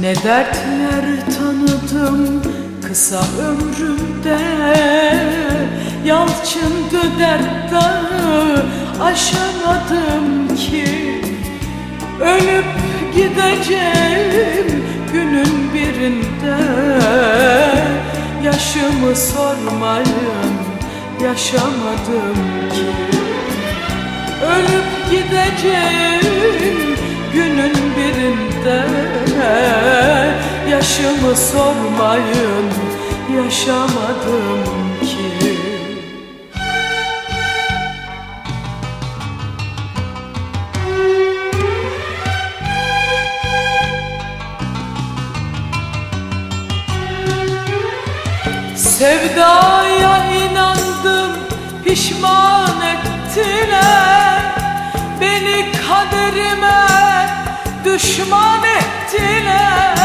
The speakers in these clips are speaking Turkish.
Ne dertler tanıdım kısa ömrümde. Yalçındı dert dağı aşamadım ki. Ölüp gideceğim günün birinde. Yaşımı sormayın yaşamadım ki. Ölüp gideceğim günün birinde. Yaşımı sormayın yaşamadım ki. Sevdaya inandım pişman ettiler. Beni kaderime düşman ettiler.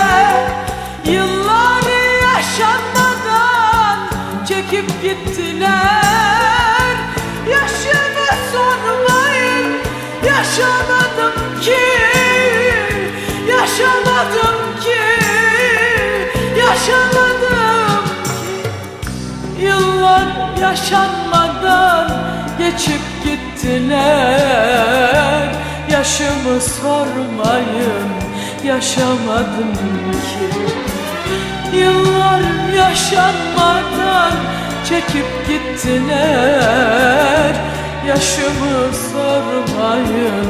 Yılları yaşanmadan çekip gittiler. Yaşımı sormayın yaşamadım ki. Yaşamadım ki. Yaşamadım ki. Yıllar yaşanmadan geçip gittiler Yaşımı sormayın yaşamadım ki. Yıllar yaşanmadan çekip gittiler. Yaşımı sormayın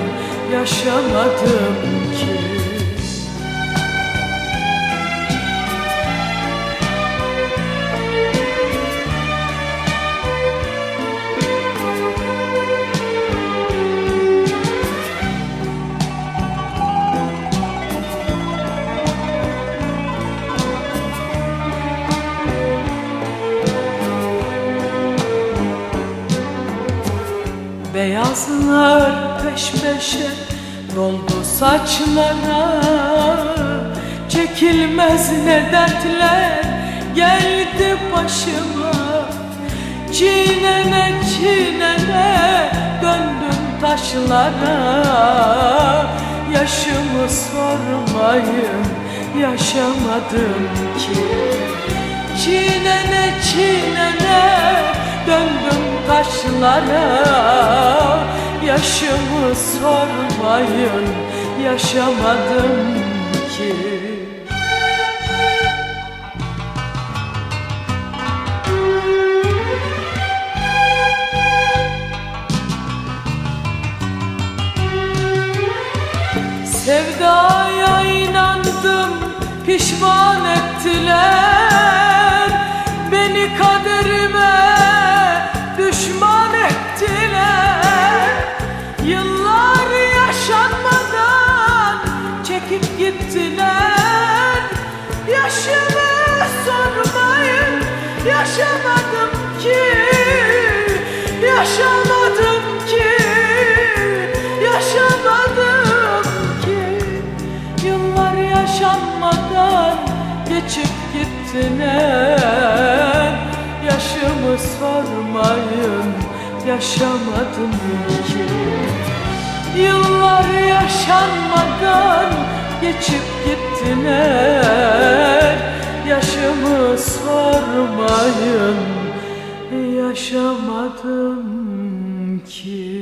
yaşamadım ki Beyazlar peş peşe doldu saçlara. Çekilmez ne dertler geldi başıma. Çiğnene çiğnene döndüm taşlara. Yaşımı sormayın yaşamadım ki. Çiğnene çiğnene döndüm taşlara Yaşımı sormayın yaşamadım ki. Sevdaya inandım pişman ettiler gittiler. Yaşımı sormayın yaşamadım ki. Yaşamadım ki Yaşamadım ki. Yıllar yaşanmadan geçip gittiler. Yaşımı sormayın yaşamadım ki. Yıllar yaşanmadan geçip gittiler. Yaşımı sormayın yaşamadım ki